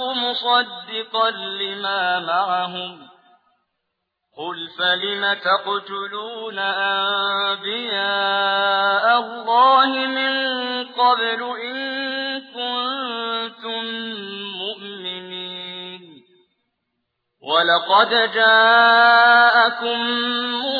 مصدقا لما معهم. قل فلم تقتلون أنبياء الله من قبل إن كنتم مؤمنين؟ ولقد جاءكم موسى